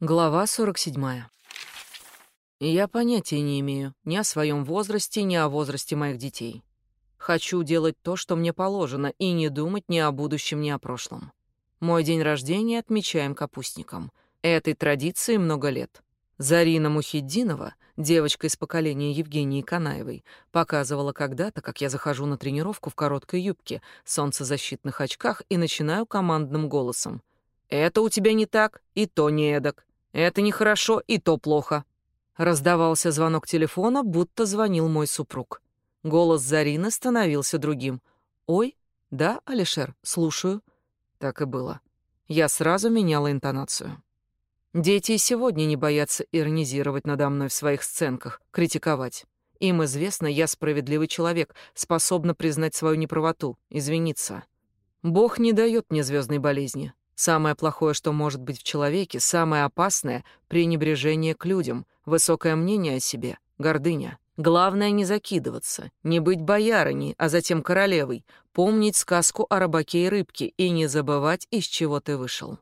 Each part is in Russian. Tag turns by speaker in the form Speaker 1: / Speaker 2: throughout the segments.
Speaker 1: Глава 47. Я понятия не имею ни о своем возрасте, ни о возрасте моих детей. Хочу делать то, что мне положено, и не думать ни о будущем, ни о прошлом. Мой день рождения отмечаем капустником. Этой традиции много лет. Зарина Мухиддинова, девочка из поколения Евгении Канаевой, показывала когда-то, как я захожу на тренировку в короткой юбке, солнцезащитных очках и начинаю командным голосом. «Это у тебя не так, и то не эдак. Это нехорошо, и то плохо». Раздавался звонок телефона, будто звонил мой супруг. Голос Зарины становился другим. «Ой, да, Алишер, слушаю». Так и было. Я сразу меняла интонацию. Дети и сегодня не боятся иронизировать надо мной в своих сценках, критиковать. Им известно, я справедливый человек, способна признать свою неправоту, извиниться. Бог не дает мне звездной болезни. Самое плохое, что может быть в человеке, самое опасное — пренебрежение к людям, высокое мнение о себе, гордыня. Главное не закидываться, не быть боярыней, а затем королевой, помнить сказку о рыбаке и рыбке и не забывать, из чего ты вышел.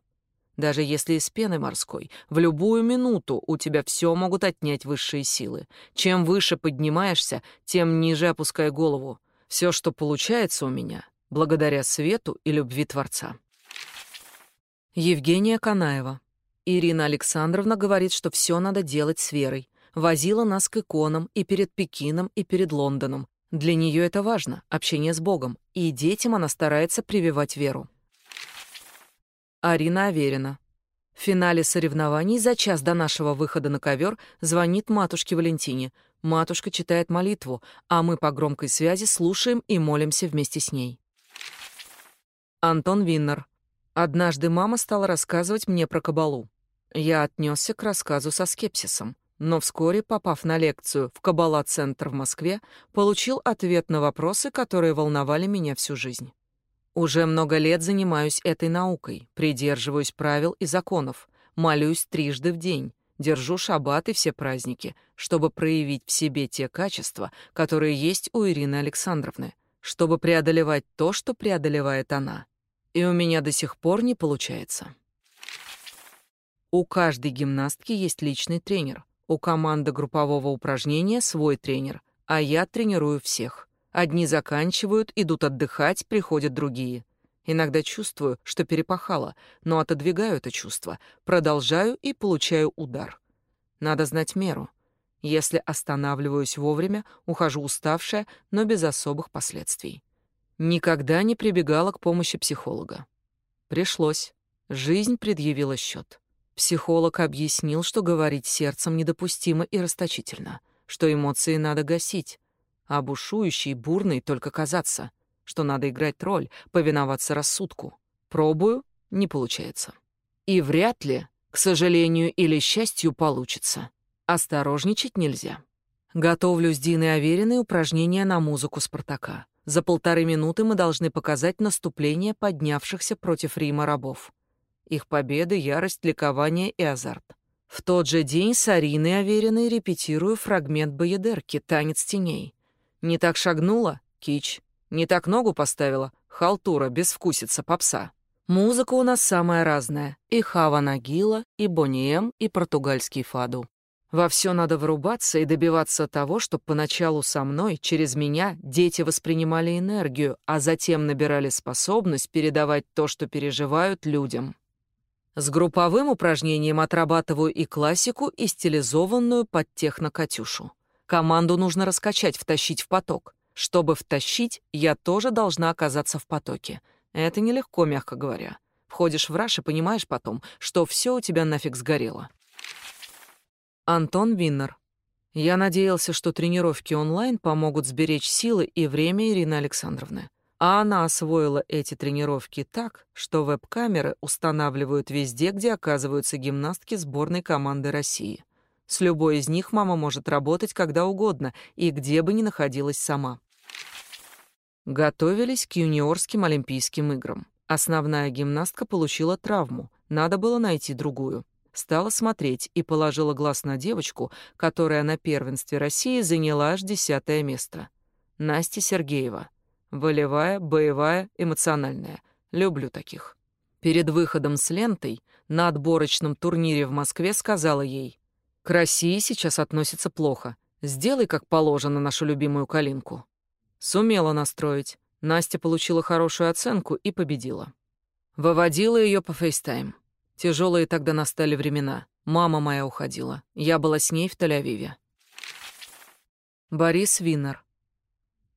Speaker 1: Даже если из пены морской, в любую минуту у тебя все могут отнять высшие силы. Чем выше поднимаешься, тем ниже опускай голову. Все, что получается у меня, благодаря свету и любви Творца. Евгения Канаева. Ирина Александровна говорит, что все надо делать с верой. Возила нас к иконам и перед Пекином, и перед Лондоном. Для нее это важно, общение с Богом, и детям она старается прививать веру. Арина Аверина. В финале соревнований за час до нашего выхода на ковер звонит матушке Валентине. Матушка читает молитву, а мы по громкой связи слушаем и молимся вместе с ней. Антон Виннер. Однажды мама стала рассказывать мне про кабалу. Я отнесся к рассказу со скепсисом, но вскоре, попав на лекцию в Кабала-центр в Москве, получил ответ на вопросы, которые волновали меня всю жизнь. Уже много лет занимаюсь этой наукой, придерживаюсь правил и законов, молюсь трижды в день, держу шаббат и все праздники, чтобы проявить в себе те качества, которые есть у Ирины Александровны, чтобы преодолевать то, что преодолевает она — и у меня до сих пор не получается. У каждой гимнастки есть личный тренер, у команды группового упражнения свой тренер, а я тренирую всех. Одни заканчивают, идут отдыхать, приходят другие. Иногда чувствую, что перепахало, но отодвигаю это чувство, продолжаю и получаю удар. Надо знать меру. Если останавливаюсь вовремя, ухожу уставшая, но без особых последствий. Никогда не прибегала к помощи психолога. Пришлось. Жизнь предъявила счет. Психолог объяснил, что говорить сердцем недопустимо и расточительно, что эмоции надо гасить, а бушующий, бурный только казаться, что надо играть роль, повиноваться рассудку. Пробую, не получается. И вряд ли, к сожалению или счастью, получится. Осторожничать нельзя. Готовлю с Диной Авериной упражнения на музыку Спартака. За полторы минуты мы должны показать наступление поднявшихся против Рима рабов. Их победы, ярость, ликование и азарт. В тот же день с Ариной Авериной репетирую фрагмент Боедерки «Танец теней». Не так шагнула — кич. Не так ногу поставила — халтура, безвкусица, попса. Музыка у нас самая разная. И Хава Нагила, и Бонием, и португальский фаду. Во все надо врубаться и добиваться того, чтобы поначалу со мной, через меня, дети воспринимали энергию, а затем набирали способность передавать то, что переживают людям. С групповым упражнением отрабатываю и классику, и стилизованную под техно-катюшу. Команду нужно раскачать, втащить в поток. Чтобы втащить, я тоже должна оказаться в потоке. Это нелегко, мягко говоря. Входишь в раш и понимаешь потом, что все у тебя нафиг сгорело. Антон Виннер. Я надеялся, что тренировки онлайн помогут сберечь силы и время Ирины Александровны. А она освоила эти тренировки так, что веб-камеры устанавливают везде, где оказываются гимнастки сборной команды России. С любой из них мама может работать когда угодно и где бы ни находилась сама. Готовились к юниорским Олимпийским играм. Основная гимнастка получила травму, надо было найти другую стала смотреть и положила глаз на девочку, которая на первенстве России заняла аж десятое место. Настя Сергеева. Волевая, боевая, эмоциональная. Люблю таких. Перед выходом с лентой на отборочном турнире в Москве сказала ей, «К России сейчас относятся плохо. Сделай, как положено, нашу любимую Калинку». Сумела настроить. Настя получила хорошую оценку и победила. Выводила ее по FaceTime. Тяжелые тогда настали времена. Мама моя уходила. Я была с ней в Тель-Авиве. Борис Винер.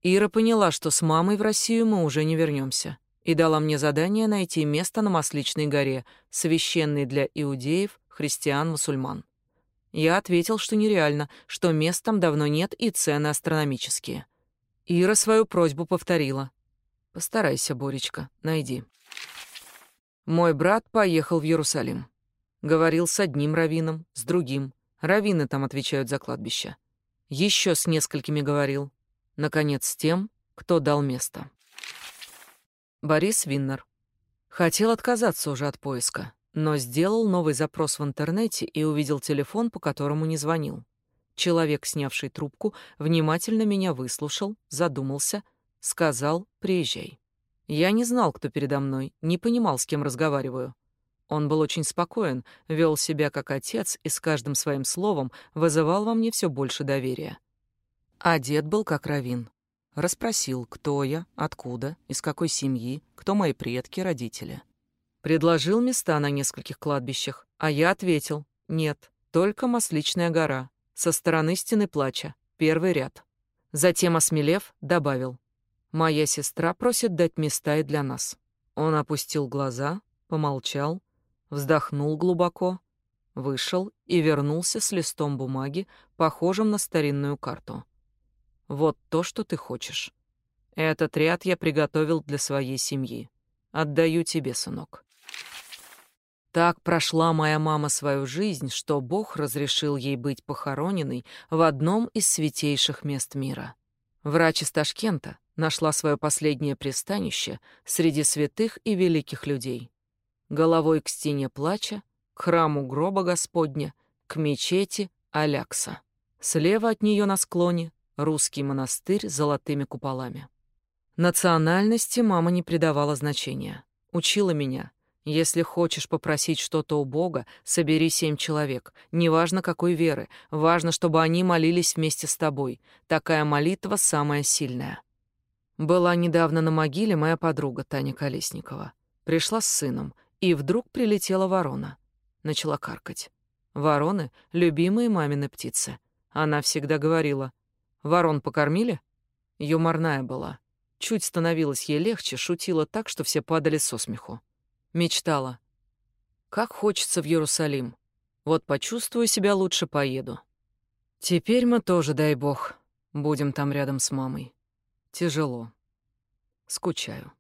Speaker 1: Ира поняла, что с мамой в Россию мы уже не вернемся, и дала мне задание найти место на Масличной горе, священной для иудеев, христиан, мусульман. Я ответил, что нереально, что мест там давно нет и цены астрономические. Ира свою просьбу повторила. «Постарайся, Боречка, найди». Мой брат поехал в Иерусалим. Говорил с одним раввином, с другим. Раввины там отвечают за кладбище. Еще с несколькими говорил. Наконец, с тем, кто дал место. Борис Виннер. Хотел отказаться уже от поиска, но сделал новый запрос в интернете и увидел телефон, по которому не звонил. Человек, снявший трубку, внимательно меня выслушал, задумался, сказал «приезжай». Я не знал, кто передо мной, не понимал, с кем разговариваю. Он был очень спокоен, вел себя как отец и с каждым своим словом вызывал во мне все больше доверия. Одет был как равин. Расспросил, кто я, откуда, из какой семьи, кто мои предки, родители. Предложил места на нескольких кладбищах, а я ответил «нет, только Масличная гора, со стороны стены плача, первый ряд». Затем, осмелев, добавил Моя сестра просит дать места и для нас. Он опустил глаза, помолчал, вздохнул глубоко, вышел и вернулся с листом бумаги, похожим на старинную карту. Вот то, что ты хочешь. Этот ряд я приготовил для своей семьи. Отдаю тебе, сынок. Так прошла моя мама свою жизнь, что Бог разрешил ей быть похороненной в одном из святейших мест мира. Врач из Ташкента, нашла свое последнее пристанище среди святых и великих людей. Головой к стене плача, к храму гроба Господня, к мечети Алякса. Слева от нее на склоне русский монастырь с золотыми куполами. Национальности мама не придавала значения. Учила меня. Если хочешь попросить что-то у Бога, собери семь человек. Неважно, какой веры. Важно, чтобы они молились вместе с тобой. Такая молитва самая сильная. Была недавно на могиле моя подруга Таня Колесникова. Пришла с сыном, и вдруг прилетела ворона. Начала каркать. Вороны — любимые мамины птицы. Она всегда говорила. «Ворон покормили?» Юморная была. Чуть становилось ей легче, шутила так, что все падали со смеху. Мечтала. «Как хочется в Иерусалим. Вот почувствую себя лучше, поеду». Теперь мы тоже, дай бог, будем там рядом с мамой. Тяжело. Скучаю.